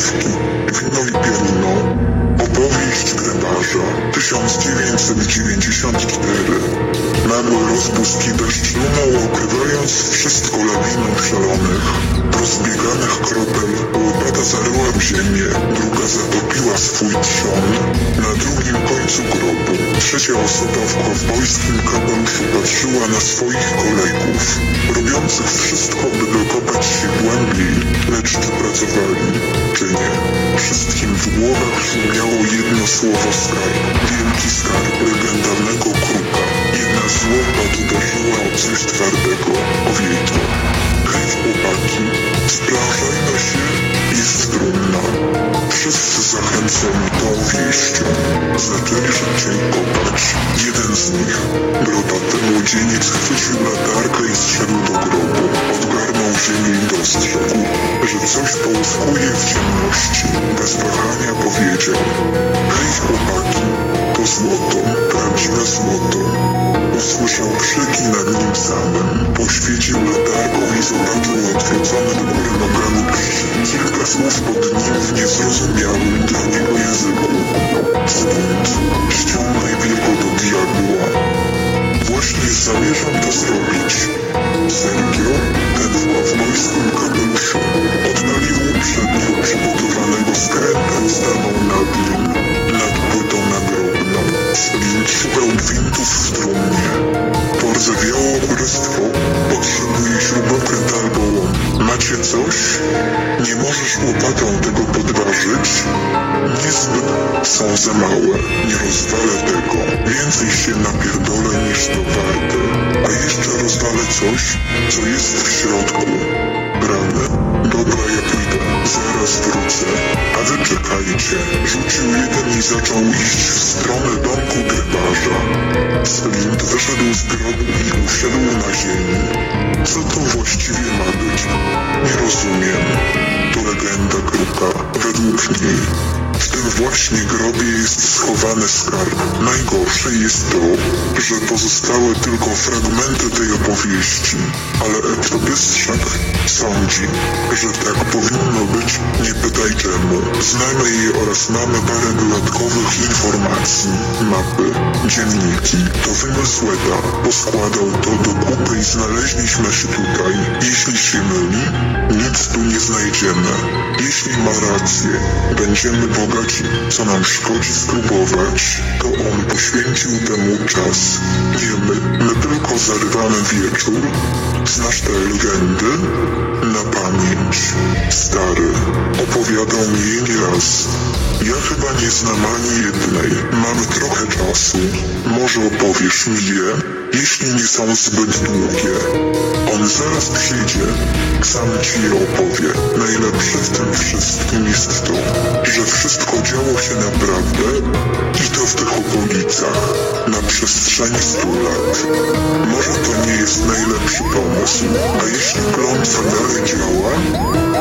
nagrywki, wino i pianino, opowieść grabarza, 1994. Nagły rozbłysk i deszcz lunął, okrywając wszystko lawiną szalonych, rozbieganych kropel. Łopata zaryła w ziemię, druga zatopiła swój trzon. Trzecia osoba w kowbojskim kapeluszu patrzyła na swoich kolegów, robiących wszystko, by dokopać się głębiej, lecz czy pracowali, czy nie. Wszystkim w głowach brzmiało jedno słowo skarb, wielki że coś połyskuje w ciemności. Bez wahania powiedział, hej chłopaki, to złoto, prawdziwe złoto. Usłyszał krzyki nad nim samym. Poświecił latarką i zobaczył odwrócone do góry nogami. Kilka słów pod nim w niezrozumiałym dla niego języku. Zbunt. Ściął najwielko do diabła. Właśnie zamierzam to zrobić. Sergio, ten w kowbojskim kapeluszu, oddalił uprzednio przygotowanego skrętem stanął nad nim, nad płytą nagrobną. Splint szukał gwintów w trumnie. Porzewiało królestwo, potrzebuje śrubokręt albo łom. Macie coś? Nie możesz łopatą tego podważyć? Niezbyt są za małe, nie rozwalę tego. Więcej się napierdolę niż to warte. A jeszcze rozwalę coś, co jest w środku. Rany. Dobra, ja pójdę. Zaraz wrócę. Czekajcie. Rzucił jeden i zaczął iść w stronę domku grybarza. Splint wyszedł z grobu i usiadł na ziemi. Co to właściwie ma być? Nie rozumiem. To legenda kruka. Według niej. W tym właśnie grobie jest schowany skarb. Najgorsze jest to, że pozostały tylko fragmenty tej opowieści, ale Eptobystrzak sądzi, że tak powinno być, nie pytaj czemu. Znamy jej oraz mamy parę dodatkowych informacji, mapy, dzienniki. To wymysł Eda. Poskładał to do kupy i znaleźliśmy się tutaj. Jeśli się myli, nic tu nie znajdziemy. Jeśli ma rację, będziemy bogaci, co nam szkodzi spróbować, to on poświęcił temu czas. Nie my, my tylko zarywamy wieczór. Znasz te legendy? Na pamięć. Stary, opowiadał mi Ja chyba nie znam ani jednej. Mamy trochę czasu. Może opowiesz mi je, jeśli nie są zbyt długie. On zaraz przyjdzie, sam ci je opowie. Najlepsze w tym wszystkim jest to, że wszystko działo się naprawdę i to w tych okolicach przestrzeni stu lat. Może to nie jest najlepszy pomysł, a jeśli klątwa dalej działa,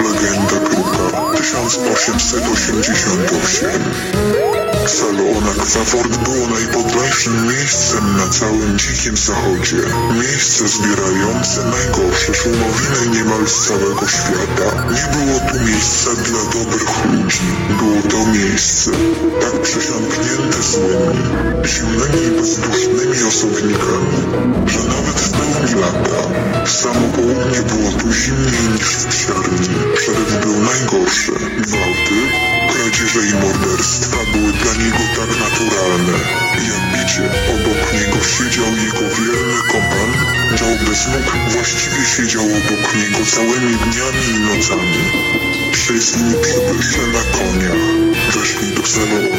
legenda kruka 1888 Salona Kwafort było najpodlejszym miejscem na całym dzikim zachodzie. Miejsce zbierające najgorsze szumowiny niemal z całego świata. Nie było tu miejsca dla dobrych ludzi. Było to miejsce tak przesiąknięte złymi, zimnymi i bezdusznymi osobnikami, że nawet w pełni lata w samo południe było tu zimniej niż w psiarni. Szereg był najgorszy. Gwałty, kradzieże i morderstwa były dla niego tak naturalne. Jak bicie, obok niego siedział jego wierny kompan, dział bez nóg, właściwie siedział obok niego całymi dniami i nocami. Szli przybysze na koniach, weszli do salonu,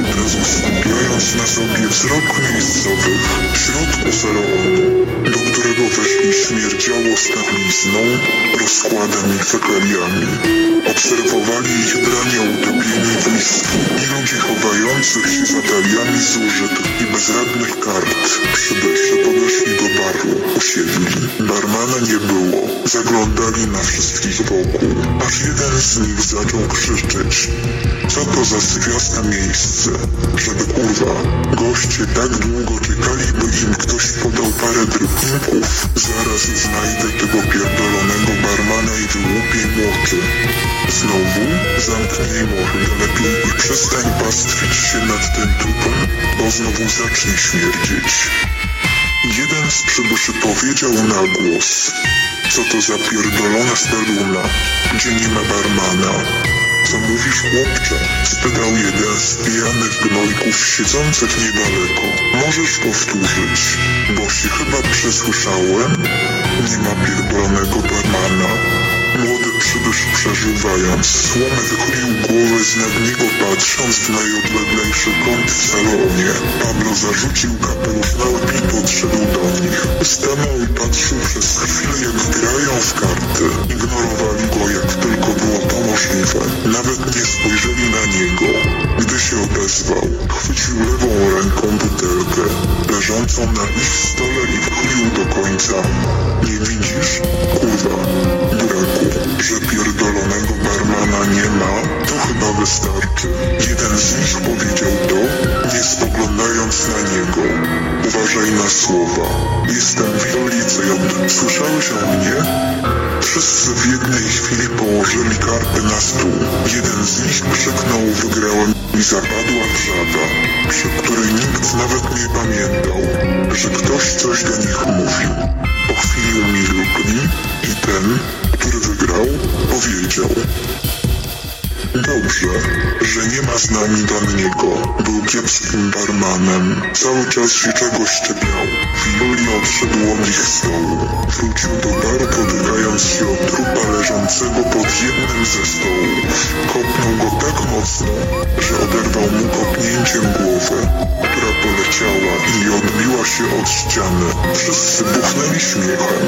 od razu skupiając na sobie wzrok miejscowych. W środku salonu, śmierdziało stawizną, rozkładem i fekaliami. Obserwowali ich branie utopieni w whisky i ludzie chowających się za taliami zużyt i bezradnych kart. Przybysze podeszli do baru, usiedli. Barmana nie było. Zaglądali na wszystkich wokół, aż jeden z nich zaczął krzyczeć. Co to za zwiasta miejsce? Żeby kurwa, goście tak długo czekali, by im ktoś podał parę drobników. Zaraz znajdę tego pierdolonego barmana i wyłupię mu. Znowu zamknij mordę lepiej i przestań pastwić się nad tym trupem, bo znowu zacznie śmierdzieć. Jeden z przybyszy powiedział na głos. Co to za pierdolona speluna? Gdzie nie ma barmana? Co mówisz, chłopcze? Spytał jeden z pijanych gnojków siedzących niedaleko. Możesz powtórzyć, bo się chyba przesłyszałem? Nie ma pierdolonego barmana. Przybysz przeżuwając słomę wychylił głowę z nad niego patrząc w najodleglejszy kąt w salonie. Pablo zarzucił kapelusz na łeb i podszedł do nich. Stanął i patrzył przez chwilę jak grają w karty. Ignorowali go jak tylko było to możliwe. Nawet nie spojrzeli na niego. Gdy się odezwał, chwycił lewą ręką butelkę leżącą na ich stole i wychylił do końca. Nie widzisz? Kurwa, wystarczy. Jeden z nich powiedział to, nie spoglądając na niego. Uważaj na słowa. Jestem wiolicy, słyszałeś o mnie? Wszyscy w jednej chwili położyli karty na stół. Jeden z nich krzyknął wygrałem i zapadła wrzawa, przy której nikt nawet nie pamiętał, że ktoś coś do nich mówił. Po chwili umilkli i ten, który wygrał, powiedział Dobrze, że nie ma z nami Danniego. Był kiepskim barmanem. Cały czas się czegoś czepiał. Filuli odszedł od ich stołu. Wrócił do baru podygając się od trupa leżącego pod jednym ze stołów. Kopnął go tak mocno, że oderwał mu kopnięciem głowę, która poleciała i odbiła się od ściany. Wszyscy buchnęli śmiechem.